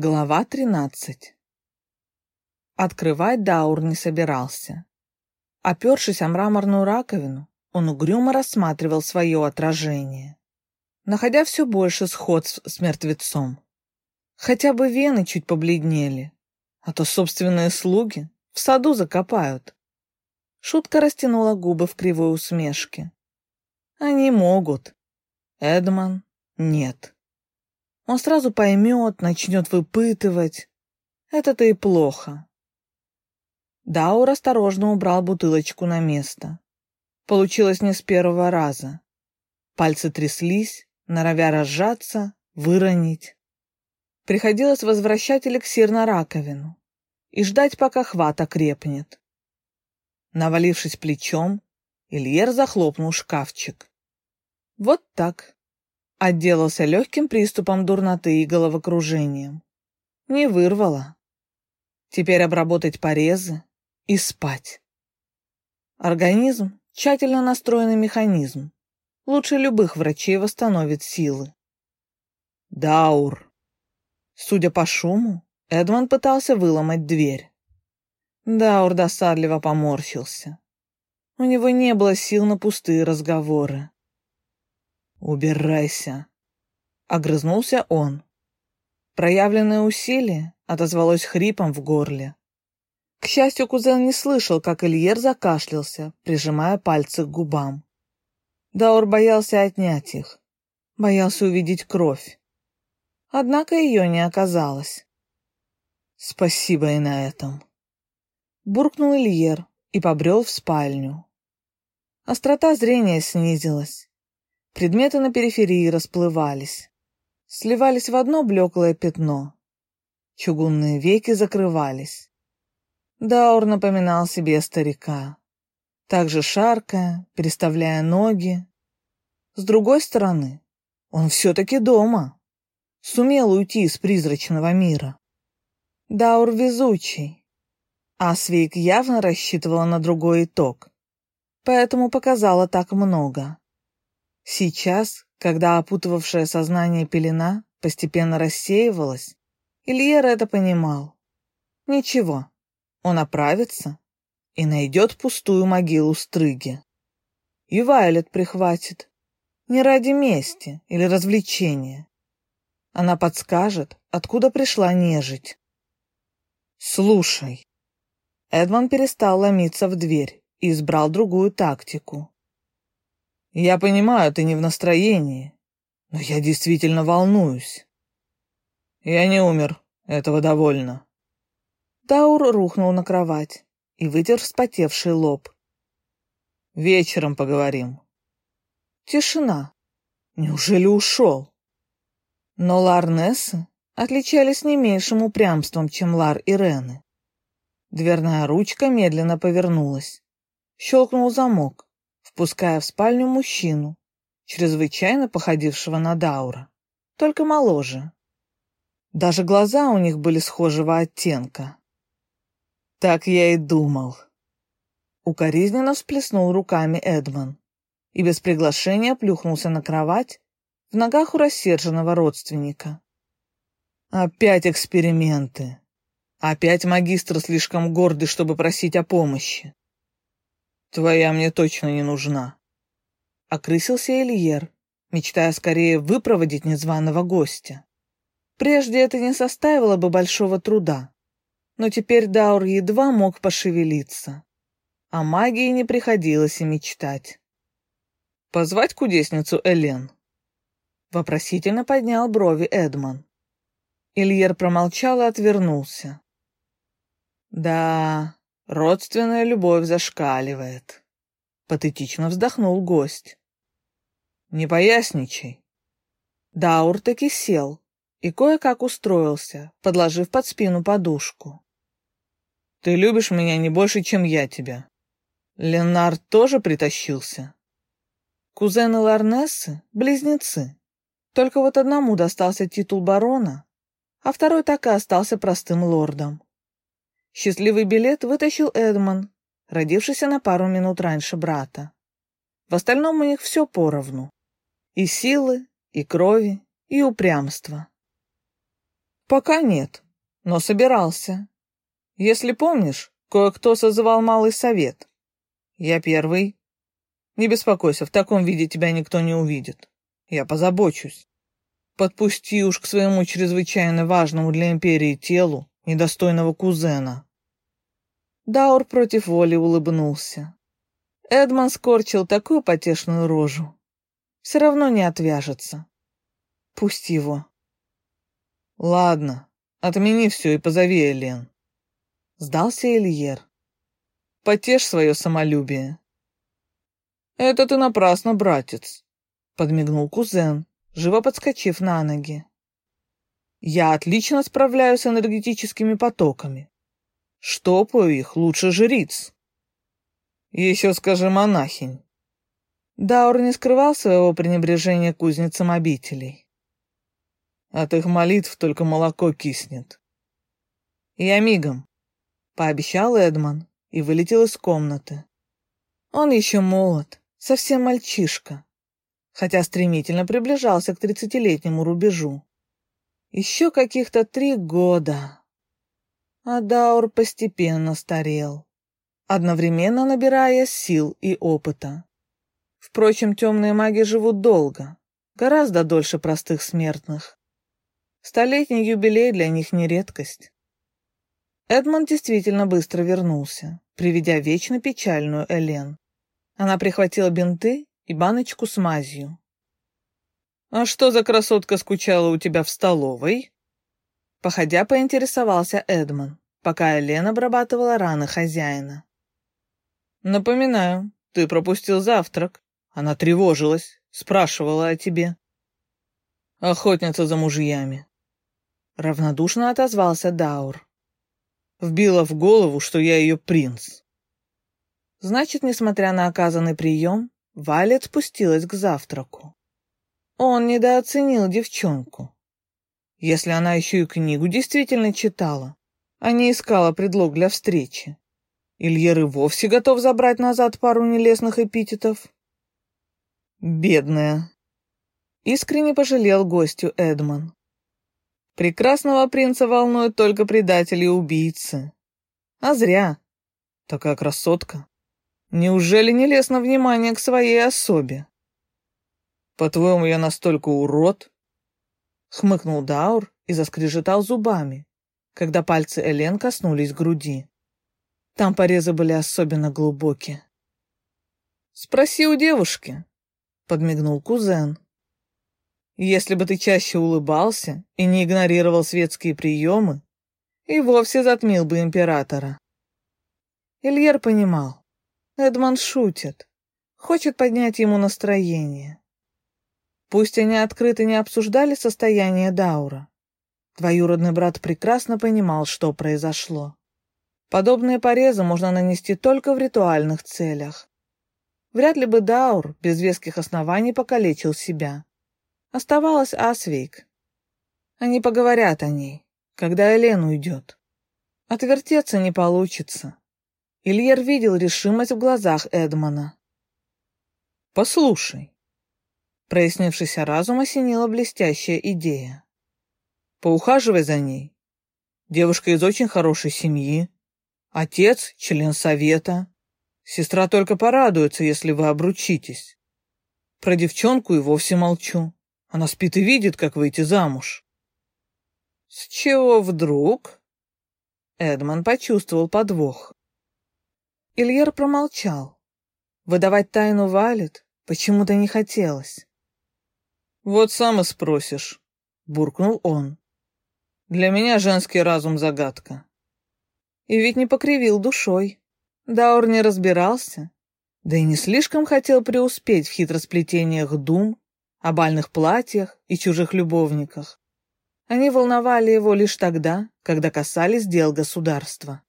Глава 13 Открывать Даур не собирался. Опершись о мраморную раковину, он угрюмо рассматривал свое отражение, находя все больше сходств с мертвецом. Хотя бы вены чуть побледнели, а то собственные слуги в саду закопают. Шутка растянула губы в кривой усмешке. Они могут. Эдман — нет. Он сразу поймет, начнет выпытывать. Это-то и плохо. Даур осторожно убрал бутылочку на место. Получилось не с первого раза. Пальцы тряслись, норовя разжаться, выронить. Приходилось возвращать эликсир на раковину и ждать, пока хват окрепнет. Навалившись плечом, Ильер захлопнул шкафчик. Вот так отделался легким приступом дурноты и головокружением. Не вырвало. Теперь обработать порезы и спать. Организм — тщательно настроенный механизм. Лучше любых врачей восстановит силы. Даур. Судя по шуму, Эдмон пытался выломать дверь. Даур досадливо поморщился. У него не было сил на пустые разговоры. «Убирайся!» — огрызнулся он. Проявленное усилие отозвалось хрипом в горле. К счастью, кузен не слышал, как Ильер закашлялся, прижимая пальцы к губам. Даур боялся отнять их, боялся увидеть кровь. Однако ее не оказалось. «Спасибо и на этом», — буркнул Ильер и побрел в спальню. Острота зрения снизилась. Предметы на периферии расплывались, сливались в одно блеклое пятно. Чугунные веки закрывались. Даур напоминал себе старика, также шаркая, переставляя ноги. С другой стороны, он все-таки дома, сумел уйти из призрачного мира. Даур везучий, а Свейк явно рассчитывала на другой итог, поэтому показала так много. Сейчас, когда опутывавшее сознание пелена постепенно рассеивалась, Ильер это понимал. Ничего, он оправится и найдет пустую могилу Стрыги. И Вайлет прихватит. Не ради мести или развлечения. Она подскажет, откуда пришла нежить. «Слушай». Эдмон перестал ломиться в дверь и избрал другую тактику. Я понимаю, ты не в настроении, но я действительно волнуюсь. Я не умер, этого довольно. Таур рухнул на кровать и вытер вспотевший лоб. Вечером поговорим. Тишина. Неужели ушел? Но Ларнессы отличались не меньшим упрямством, чем Лар и Рены. Дверная ручка медленно повернулась. Щелкнул замок впуская в спальню мужчину, чрезвычайно походившего на Даура, только моложе. Даже глаза у них были схожего оттенка. Так я и думал. Укоризненно всплеснул руками Эдман и без приглашения плюхнулся на кровать в ногах у рассерженного родственника. Опять эксперименты. Опять магистр слишком гордый, чтобы просить о помощи. Твоя мне точно не нужна. Окрысился Эльер, мечтая скорее выпроводить незваного гостя. Прежде это не составило бы большого труда, но теперь Даур едва мог пошевелиться. О магии не приходилось и мечтать. «Позвать кудесницу Элен?» Вопросительно поднял брови Эдман. Ильер промолчал и отвернулся. «Да, Родственная любовь зашкаливает. Патетично вздохнул гость. Не поясничай. Даур таки сел и кое-как устроился, подложив под спину подушку. Ты любишь меня не больше, чем я тебя. Ленар тоже притащился. Кузены Ларнессы — близнецы. Только вот одному достался титул барона, а второй так и остался простым лордом. Счастливый билет вытащил Эдмон, родившийся на пару минут раньше брата. В остальном у них все поровну. И силы, и крови, и упрямство. Пока нет, но собирался. Если помнишь, кое-кто созывал малый совет. Я первый. Не беспокойся, в таком виде тебя никто не увидит. Я позабочусь. Подпусти уж к своему чрезвычайно важному для империи телу недостойного кузена. Даур против воли улыбнулся. Эдман скорчил такую потешную рожу. Все равно не отвяжется. Пусть его. Ладно, отмени все и позови Элен. Сдался Ильер. Потешь свое самолюбие. Это ты напрасно, братец, подмигнул кузен, живо подскочив на ноги. Я отлично справляюсь с энергетическими потоками. Штопаю их лучше жриц. Еще скажи монахинь. Даур не скрывал своего пренебрежения кузницам обителей. От их молитв только молоко киснет. Я мигом, пообещал Эдман и вылетел из комнаты. Он еще молод, совсем мальчишка, хотя стремительно приближался к тридцатилетнему рубежу. Еще каких-то три года. А Даур постепенно старел, одновременно набирая сил и опыта. Впрочем, темные маги живут долго, гораздо дольше простых смертных. Столетний юбилей для них не редкость. Эдмонд действительно быстро вернулся, приведя вечно печальную Элен. Она прихватила бинты и баночку с мазью. «А что за красотка скучала у тебя в столовой?» Походя, поинтересовался Эдмон, пока Элен обрабатывала раны хозяина. «Напоминаю, ты пропустил завтрак. Она тревожилась, спрашивала о тебе». «Охотница за мужьями», — равнодушно отозвался Даур вбила в голову, что я ее принц. Значит, несмотря на оказанный прием, Валет спустилась к завтраку. Он недооценил девчонку. Если она еще и книгу действительно читала, а не искала предлог для встречи, Ильер и вовсе готов забрать назад пару нелестных эпитетов. Бедная. Искренне пожалел гостю Эдман. Прекрасного принца волнуют только предатели и убийцы. А зря. Такая красотка. Неужели не лестно внимание к своей особе? По-твоему, я настолько урод? Хмыкнул Даур и заскрежетал зубами, когда пальцы Элен коснулись груди. Там порезы были особенно глубокие. «Спроси у девушки», — подмигнул кузен. Если бы ты чаще улыбался и не игнорировал светские приемы, и вовсе затмил бы императора. Ильер понимал. Эдмон шутит, хочет поднять ему настроение. Пусть они открыто не обсуждали состояние Даура. Двоюродный брат прекрасно понимал, что произошло. Подобные порезы можно нанести только в ритуальных целях. Вряд ли бы Даур без веских оснований покалечил себя. Оставалась Асвейк. Они поговорят о ней, когда Элен уйдет. Отвертеться не получится. Ильер видел решимость в глазах Эдмона. «Послушай». Прояснившийся разум осенила блестящая идея. «Поухаживай за ней. Девушка из очень хорошей семьи. Отец — член совета. Сестра только порадуется, если вы обручитесь. Про девчонку и вовсе молчу. Она спит и видит, как выйти замуж. С чего вдруг? Эдмон почувствовал подвох. Ильер промолчал. Выдавать тайну Валет почему-то не хотелось. «Вот сам и спросишь», — буркнул он. «Для меня женский разум — загадка». И ведь не покривил душой. Даур не разбирался, да и не слишком хотел преуспеть в хитросплетениях дум о бальных платьях и чужих любовниках. Они волновали его лишь тогда, когда касались дел государства.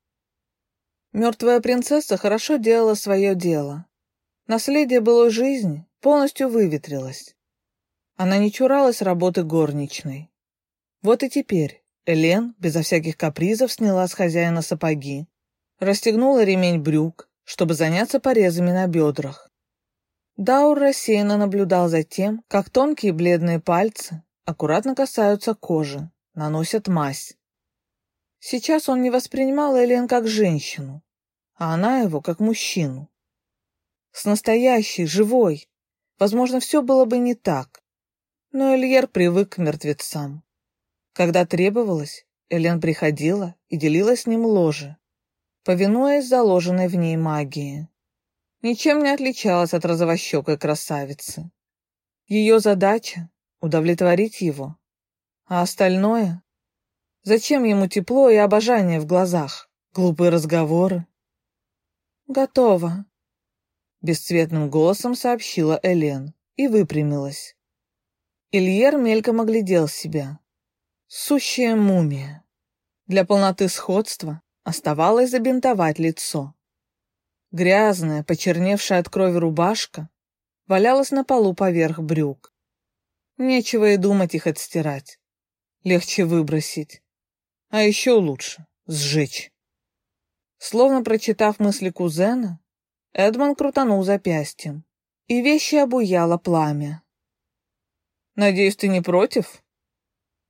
Мертвая принцесса хорошо делала свое дело. Наследие былой жизни полностью выветрилось. Она не чуралась работы горничной. Вот и теперь Элен безо всяких капризов сняла с хозяина сапоги, расстегнула ремень брюк, чтобы заняться порезами на бедрах. Даур рассеянно наблюдал за тем, как тонкие бледные пальцы аккуратно касаются кожи, наносят мазь. Сейчас он не воспринимал Элен как женщину, а она его как мужчину. С настоящей, живой. Возможно, все было бы не так. Но Эльер привык к мертвецам. Когда требовалось, Элен приходила и делила с ним ложе, повинуясь заложенной в ней магии. Ничем не отличалась от розовощекой красавицы. Ее задача — удовлетворить его. А остальное? Зачем ему тепло и обожание в глазах, глупые разговоры? «Готово», — бесцветным голосом сообщила Элен и выпрямилась. Ильер мельком оглядел себя. Сущая мумия. Для полноты сходства оставалось забинтовать лицо. Грязная, почерневшая от крови рубашка валялась на полу поверх брюк. Нечего и думать их отстирать. Легче выбросить. А еще лучше — сжечь. Словно прочитав мысли кузена, Эдмон крутанул запястьем, и вещи обуяло пламя. «Надеюсь, ты не против?»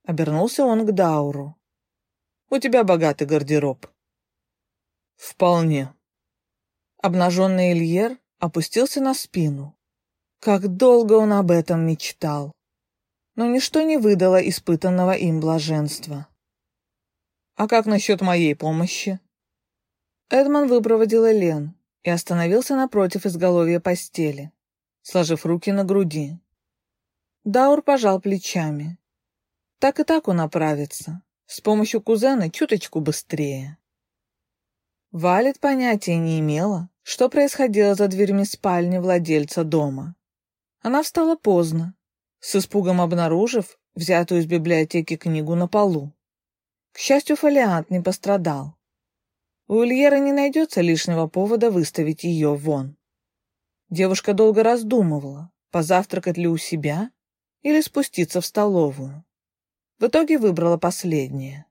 Обернулся он к Дауру. «У тебя богатый гардероб». «Вполне». Обнаженный Ильер опустился на спину. Как долго он об этом мечтал. Но ничто не выдало испытанного им блаженства. «А как насчет моей помощи?» Эдман выпроводил Элен и остановился напротив изголовья постели, сложив руки на груди. Даур пожал плечами. Так и так он оправится. С помощью кузена чуточку быстрее. Валет понятия не имела, что происходило за дверьми спальни владельца дома. Она встала поздно, с испугом обнаружив взятую из библиотеки книгу на полу. К счастью, фолиант не пострадал. У Ильера не найдется лишнего повода выставить ее вон. Девушка долго раздумывала, позавтракать ли у себя или спуститься в столовую. В итоге выбрала последнее.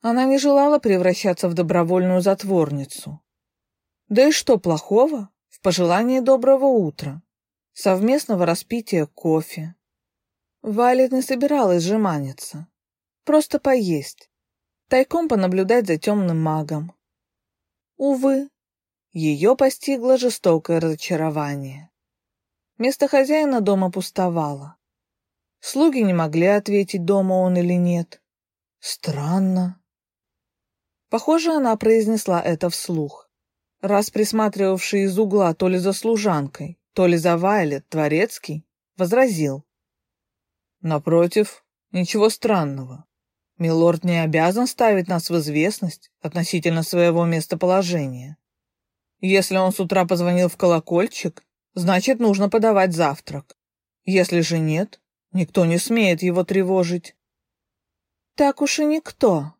Она не желала превращаться в добровольную затворницу. Да и что плохого в пожелании доброго утра, совместного распития кофе. Валет не собиралась жеманиться, просто поесть, тайком понаблюдать за темным магом. Увы, ее постигло жестокое разочарование. Место хозяина дома пустовало. Слуги не могли ответить, дома он или нет. Странно. Похоже, она произнесла это вслух. Раз присматривавший из угла то ли за служанкой, то ли за Вайлет, Творецкий, возразил. Напротив, ничего странного. Милорд не обязан ставить нас в известность относительно своего местоположения. Если он с утра позвонил в колокольчик, значит, нужно подавать завтрак. Если же нет, Никто не смеет его тревожить. Так уж и никто.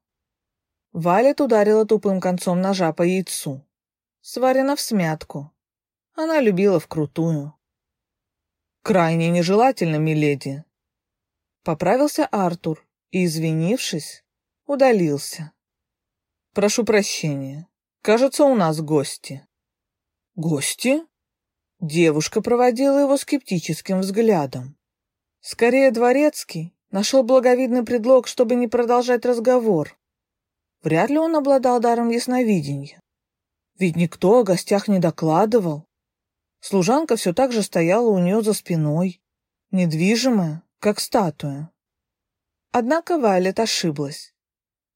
Валет ударила тупым концом ножа по яйцу. Сварено в смятку. Она любила вкрутую. Крайне нежелательно, миледи. Поправился Артур и, извинившись, удалился. Прошу прощения. Кажется, у нас гости. Гости? Девушка проводила его скептическим взглядом. Скорее, Дворецкий нашел благовидный предлог, чтобы не продолжать разговор. Вряд ли он обладал даром ясновидения. Ведь никто о гостях не докладывал. Служанка все так же стояла у нее за спиной, недвижимая, как статуя. Однако Вайлет ошиблась.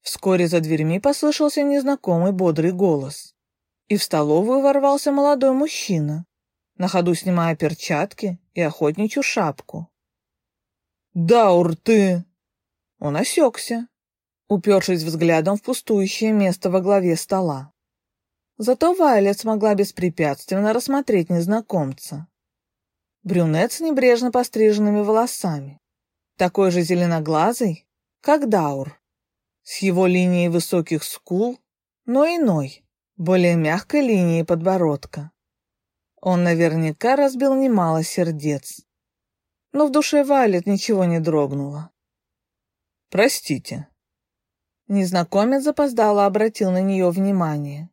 Вскоре за дверьми послышался незнакомый бодрый голос. И в столовую ворвался молодой мужчина, на ходу снимая перчатки и охотничью шапку. «Даур, ты...» Он осекся, упершись взглядом в пустующее место во главе стола. Зато Вайлет смогла беспрепятственно рассмотреть незнакомца. Брюнет с небрежно постриженными волосами, такой же зеленоглазый, как Даур, с его линией высоких скул, но иной, более мягкой линией подбородка. Он наверняка разбил немало сердец но в душе Валет ничего не дрогнуло. «Простите». Незнакомец запоздало обратил на нее внимание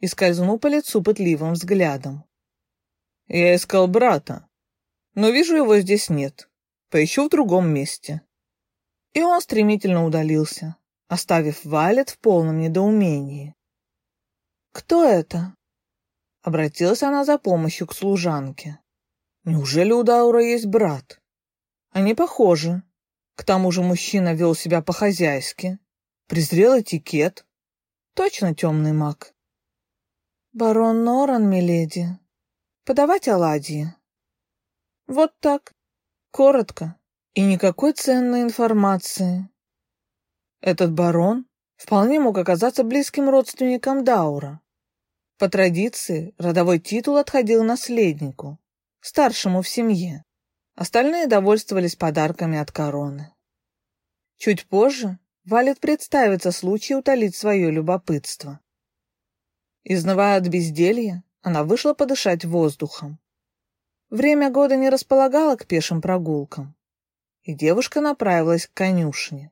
и скользнул по лицу пытливым взглядом. «Я искал брата, но вижу, его здесь нет. Поищу в другом месте». И он стремительно удалился, оставив Валет в полном недоумении. «Кто это?» Обратилась она за помощью к служанке. «Неужели у Даура есть брат?» «Они похожи. К тому же мужчина вел себя по-хозяйски, презрел этикет. Точно темный маг». «Барон Норан, миледи. Подавать оладьи?» «Вот так. Коротко. И никакой ценной информации. Этот барон вполне мог оказаться близким родственником Даура. По традиции, родовой титул отходил наследнику, старшему в семье. Остальные довольствовались подарками от короны. Чуть позже Валет представится случай утолить свое любопытство. Изнывая от безделья, она вышла подышать воздухом. Время года не располагало к пешим прогулкам, и девушка направилась к конюшне.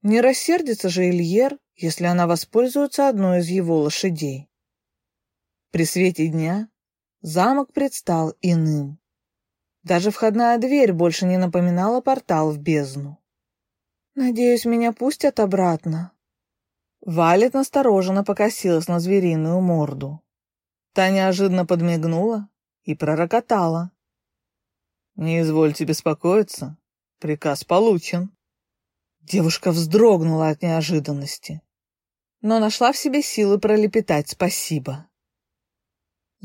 Не рассердится же Ильер, если она воспользуется одной из его лошадей. При свете дня замок предстал иным. Даже входная дверь больше не напоминала портал в бездну. «Надеюсь, меня пустят обратно». Валет настороженно покосилась на звериную морду. Та неожиданно подмигнула и пророкотала. «Не извольте беспокоиться, приказ получен». Девушка вздрогнула от неожиданности, но нашла в себе силы пролепетать спасибо.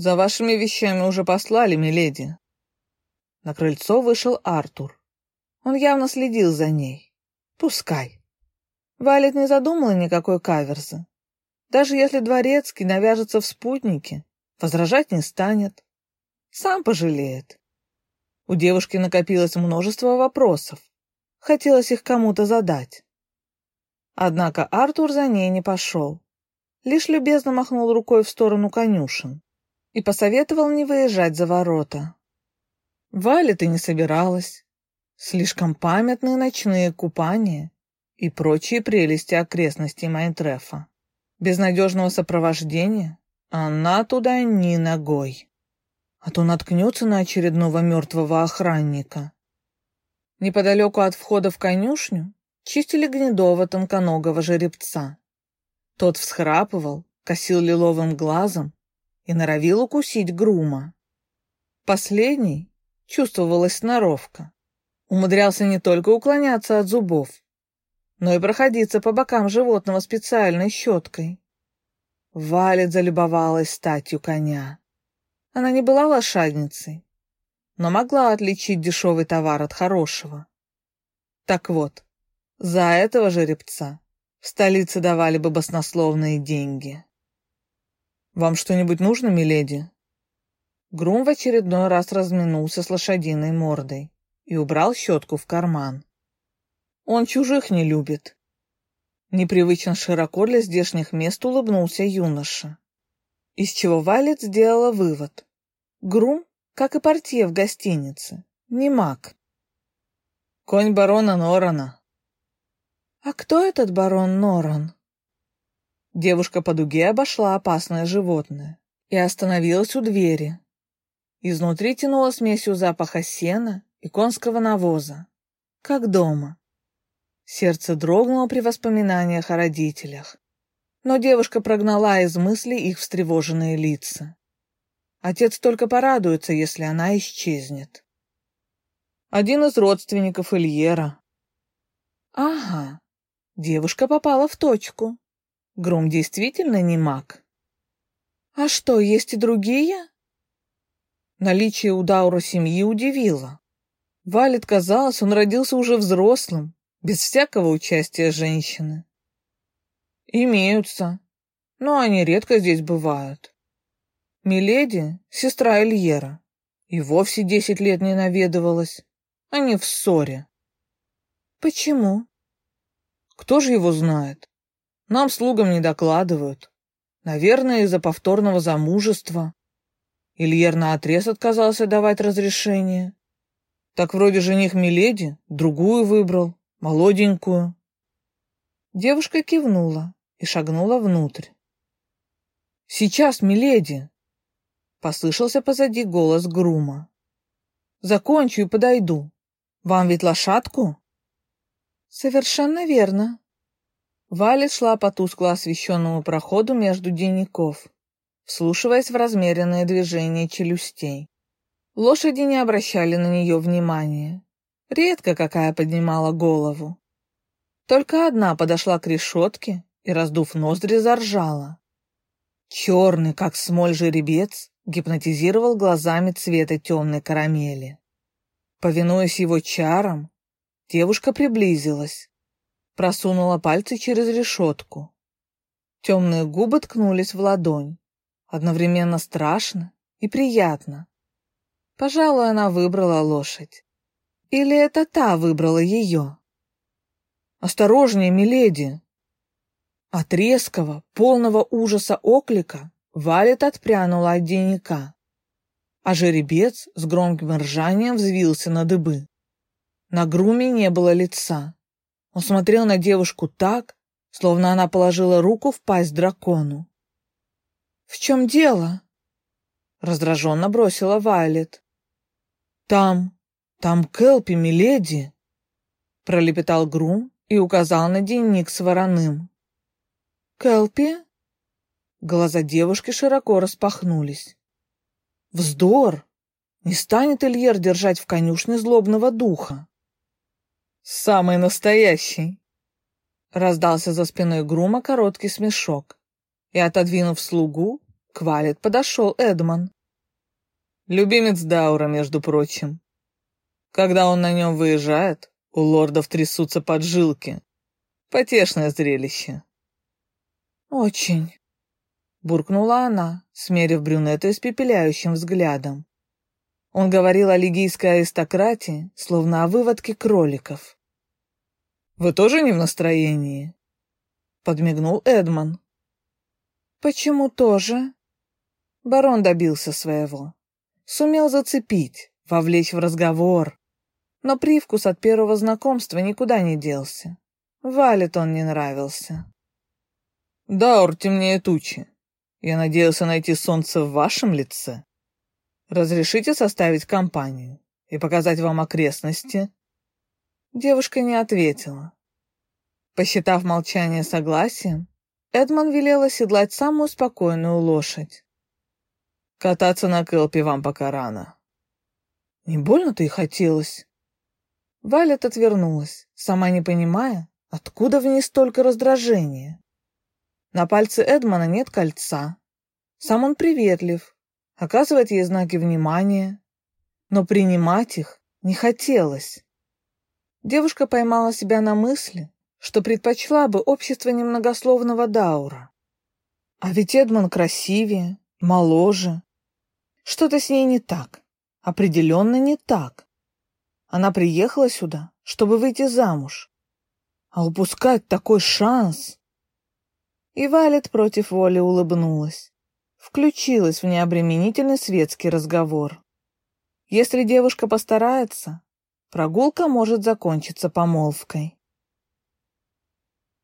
«За вашими вещами уже послали, миледи». На крыльцо вышел Артур. Он явно следил за ней. Пускай. Валет не задумала никакой каверзы. Даже если дворецкий навяжется в спутнике, возражать не станет. Сам пожалеет. У девушки накопилось множество вопросов. Хотелось их кому-то задать. Однако Артур за ней не пошел. Лишь любезно махнул рукой в сторону конюшен и посоветовал не выезжать за ворота. Валя ты не собиралась. Слишком памятные ночные купания и прочие прелести окрестностей Майнтрефа. Без надежного сопровождения она туда ни ногой. А то наткнется на очередного мертвого охранника Неподалеку от входа в конюшню чистили гнедого тонконогого жеребца. Тот всхрапывал, косил лиловым глазом и норовил укусить грума. Последний, чувствовалась сноровка, умудрялся не только уклоняться от зубов, но и проходиться по бокам животного специальной щеткой. Валет залюбовалась статью коня. Она не была лошадницей, но могла отличить дешевый товар от хорошего. Так вот, за этого жеребца в столице давали бы баснословные деньги. «Вам что-нибудь нужно, миледи?» Грум в очередной раз разминулся с лошадиной мордой и убрал щетку в карман. Он чужих не любит. Непривычно широко для здешних мест улыбнулся юноша. Из чего Валет сделала вывод. Грум как и портье в гостинице, не маг. Конь барона Норана. А кто этот барон Норан? Девушка по дуге обошла опасное животное и остановилась у двери. Изнутри тянуло смесью запаха сена и конского навоза, как дома. Сердце дрогнуло при воспоминаниях о родителях, но девушка прогнала из мыслей их встревоженные лица. Отец только порадуется, если она исчезнет. Один из родственников Ильера. Ага, девушка попала в точку. Гром действительно не маг. А что, есть и другие? Наличие у Даура семьи удивило. Валет казалось, он родился уже взрослым, без всякого участия женщины. Имеются, но они редко здесь бывают. Миледи, сестра Эльера, и вовсе десять лет не наведывалась. Они в ссоре. Почему? Кто же его знает? Нам, слугам, не докладывают. Наверное, из-за повторного замужества. Ильер наотрез отказался давать разрешение. Так вроде жених Миледи другую выбрал, молоденькую. Девушка кивнула и шагнула внутрь. «Сейчас, Миледи!» Послышался позади голос Грума. «Закончу и подойду. Вам ведь лошадку?» Совершенно верно. Валя шла по тускло освещенному проходу между денников, вслушиваясь в размеренные движения челюстей. Лошади не обращали на нее внимания. Редко какая поднимала голову. Только одна подошла к решетке и, раздув ноздри, заржала. Черный, как смоль жеребец, гипнотизировал глазами цвета темной карамели. Повинуясь его чарам, девушка приблизилась, просунула пальцы через решетку. Темные губы ткнулись в ладонь, одновременно страшно и приятно. Пожалуй, она выбрала лошадь. Или это та выбрала ее? «Осторожнее, миледи!» От резкого, полного ужаса оклика Валет отпрянула от денника, а жеребец с громким ржанием взвился на дыбы. На груме не было лица. Он смотрел на девушку так, словно она положила руку в пасть дракону. «В чем дело?» Раздраженно бросила Вайлет. «Там, там Келпи, миледи!» Пролепетал Грум и указал на денник с вороным. «Келпи?» Глаза девушки широко распахнулись. «Вздор! Не станет Ильер держать в конюшне злобного духа!» «Самый настоящий!» Раздался за спиной Грума короткий смешок, и, отодвинув слугу, к Валет подошел Эдман. Любимец Даура, между прочим. Когда он на нем выезжает, у лордов трясутся поджилки. Потешное зрелище. «Очень», — буркнула она, смерив брюнета испепеляющим взглядом. Он говорил о лигийской аристократии, словно о выводке кроликов. «Вы тоже не в настроении?» — подмигнул Эдман. «Почему тоже?» Барон добился своего. Сумел зацепить, вовлечь в разговор, но привкус от первого знакомства никуда не делся. Валет он не нравился. «Даур темнее тучи. Я надеялся найти солнце в вашем лице. Разрешите составить компанию и показать вам окрестности?» Девушка не ответила. Посчитав молчание согласием, Эдман велел оседлать самую спокойную лошадь. «Кататься на Кэлпе вам пока рано». «Не больно-то и хотелось?» Валет отвернулась, сама не понимая, откуда в ней столько раздражения. На пальце Эдмана нет кольца. Сам он приветлив, оказывает ей знаки внимания, но принимать их не хотелось. Девушка поймала себя на мысли, что предпочла бы общество немногословного Даура. А ведь Эдман красивее, моложе. Что-то с ней не так, определенно не так. Она приехала сюда, чтобы выйти замуж. А упускать такой шанс... И Валет против воли улыбнулась. Включилась в необременительный светский разговор. Если девушка постарается, прогулка может закончиться помолвкой.